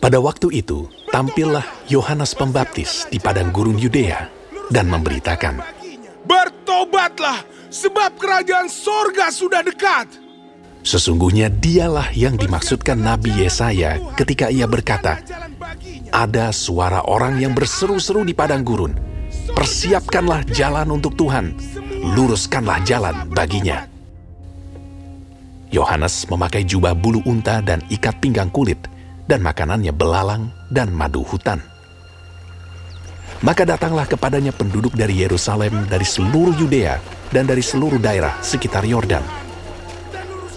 Pada waktu itu, tampillah Yohanes Pembaptis di padang gurun Yudea dan memberitakan, Bertobatlah, sebab kerajaan sorga sudah dekat. Sesungguhnya dialah yang dimaksudkan Nabi Yesaya ketika ia berkata, Ada suara orang yang berseru-seru di padang gurun, Persiapkanlah jalan untuk Tuhan, luruskanlah jalan baginya. Yohanes memakai jubah bulu unta dan ikat pinggang kulit, dan makanannya belalang dan madu hutan. Maka datanglah kepadanya penduduk dari Yerusalem, dari seluruh Yudea, dan dari seluruh daerah sekitar Yordan.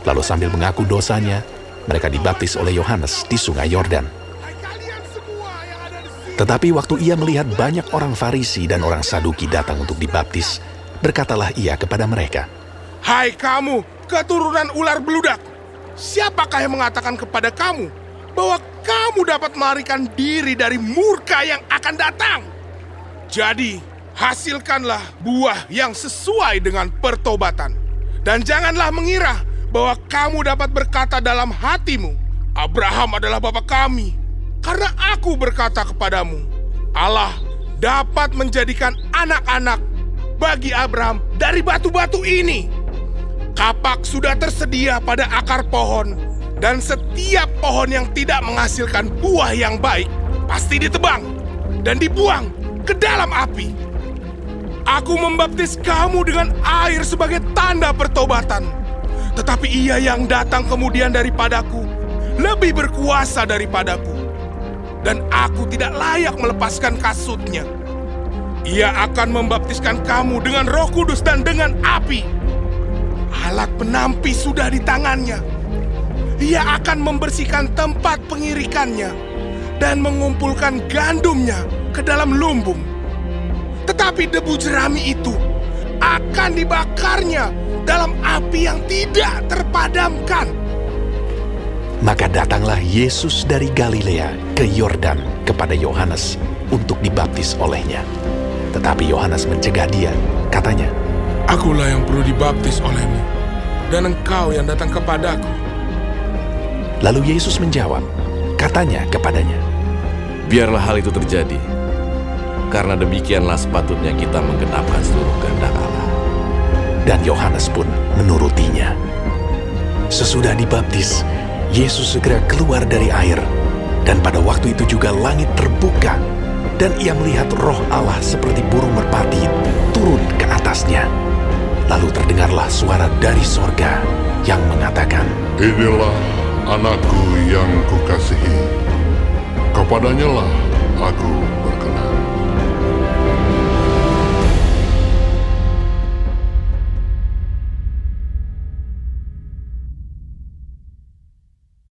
Lalu sambil mengaku dosanya, mereka dibaptis oleh Yohanes di sungai Yordan. Tetapi waktu ia melihat banyak orang Farisi dan orang Saduki datang untuk dibaptis, berkatalah ia kepada mereka, Hai kamu, keturunan ular beludak. Siapakah yang mengatakan kepada kamu bahwa kamu dapat melarikan diri dari murka yang akan datang? Jadi, hasilkanlah buah yang sesuai dengan pertobatan. Dan janganlah mengira bahwa kamu dapat berkata dalam hatimu, Abraham adalah bapa kami. Karena aku berkata kepadamu, Allah dapat menjadikan anak-anak bagi Abraham dari batu-batu ini. Kapak sudah tersedia pada akar pohon, dan setiap pohon yang tidak menghasilkan buah yang baik pasti ditebang dan dibuang ke dalam api. Aku membaptis kamu dengan air sebagai tanda pertobatan. Tetapi ia yang datang kemudian daripadaku lebih berkuasa daripadaku. Dan aku tidak layak melepaskan kasutnya. Ia akan membaptiskan kamu dengan roh kudus dan dengan api. Alat penampi sudah di tangannya. Ia akan membersihkan tempat pengirikannya dan mengumpulkan gandumnya ke dalam lumbung. Tetapi debu jerami itu akan dibakarnya dalam api yang tidak terpadamkan. Maka datanglah Yesus dari Galilea ke Yordan kepada Yohanes untuk dibaptis olehnya. Tetapi Yohanes mencegah dia, katanya, Akulah yang perlu dibaptis olehmu, dan engkau yang datang kepadaku. Lalu Yesus menjawab, katanya kepadanya, Biarlah hal itu terjadi, karena demikianlah sepatutnya kita menggenapkan seluruh kehendak Allah. Dan Yohanes pun menurutinya. Sesudah dibaptis, Yesus segera keluar dari air, dan pada waktu itu juga langit terbuka, dan ia melihat roh Allah seperti burung merpati turun ke atasnya. Lalu terdengarlah suara dari sorga yang mengatakan, Inilah anakku yang kukasihi. Kepadanyalah aku